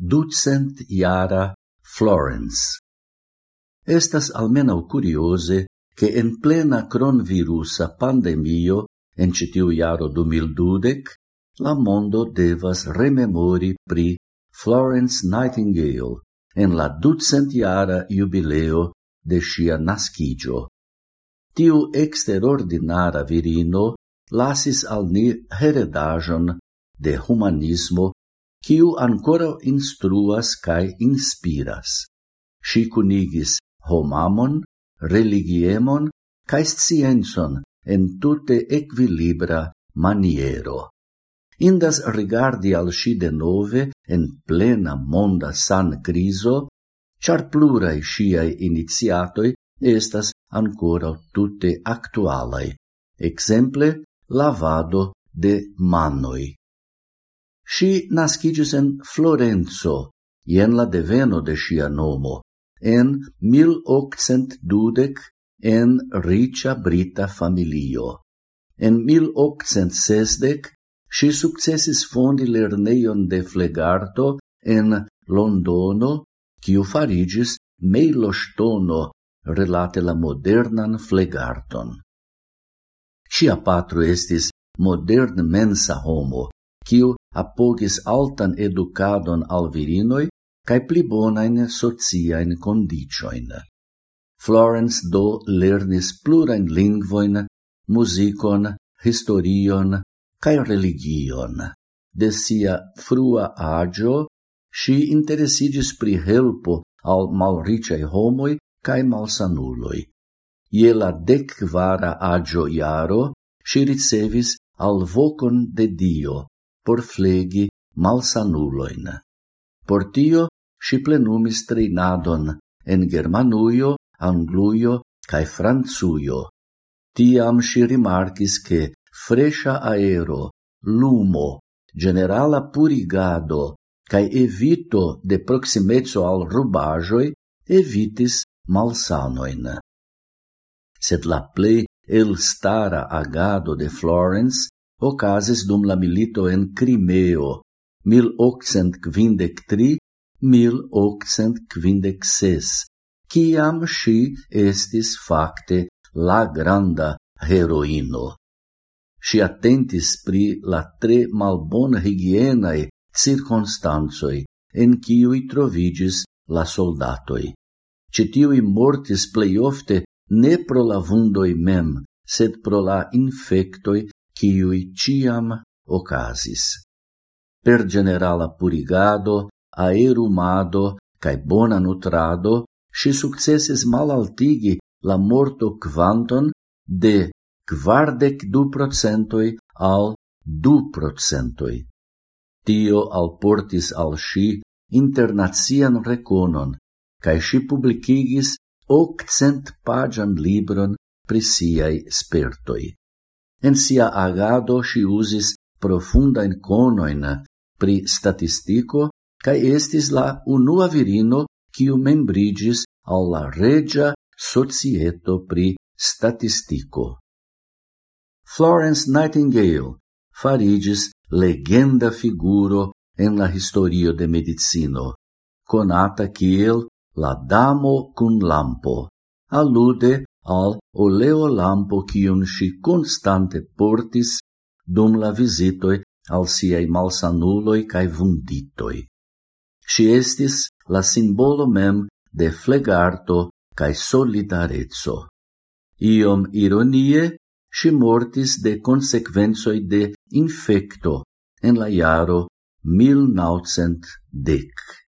ducent iara Florence. Estas almeno curiose che en plena cronvirusa pandemio en citiu iaro 2020 la mondo devas rememori pri Florence Nightingale en la ducentiara jubileo de sia nascigio. Tiu exterordinara virino lasis al ni heredajon de humanismo quiu ancora instruas cae inspiras. Si cunigis homamon, religiemon, cae scienzon en tute equilibra maniero. Indas rigardi al si de nove en plena monda san criso, char plurai siai iniziatoi estas ancora tutte actualai, exemple lavado de manoi. Si nascidis en Florenzo, ien la deveno de sia nomo, en 1820 en ricia brita familio. En 1860 si successis fondi lerneion de flegarto en Londono, quiu farigis meilostono relate la modernan flegarton. Cia patro estis modern mensa homo, quiu apogis altan educadon al virinoi cae pli bonain sociain condicioin. Florence do lernis plurain lingvoin, musicon, historion cae religion. De sia frua agio, si interesidis pri helpo al malriciai homoi cae malsanuloi. Ie la decvara agio iaro, si ricevis alvokon de Dio por flegi malsanuloin. Por tio si plenumis treinadon en Germanujo, Angluio cae Franzuio. Tiam si rimarcis che fresha aero, lumo, generala purigado cae evito de proximezzo al rubajoi evitis malsanoin. Sed la plei el stara agado de Florence ocasis dum la milito en Crimeo 1853-1856, ciam si estis facte la granda heroino. Si attentis pri la tre malbona higienae circonstanzoi en ciui trovigis la soldatoi. Citiui mortis plei ofte ne pro la vundoi mem, sed pro la infectoi kiui ciam ocasis. Per generala purigado, aerumado cae bona nutrado, si successes malaltigi la morto quanton de quardec du procentoi al du procentoi. Tio alportis al si internazian reconon, cae si publicigis occent pagian libron pri siai spertoi. En sia agado si usis profundain conoin pri statistico cae estis la unua virino quiu membrigis al la regia societo pri statistico. Florence Nightingale farigis legenda figuro en la historio de medicino, conata kiel la damo cun lampo, alude al oleo lampo cium si constante portis dum la visitoi al siei malsanuloi cae vunditoi. Si estis la simbolo mem de flegarto cae solidarezzo. Iom ironie, si mortis de consequenzoi de infecto en la iaro 1910.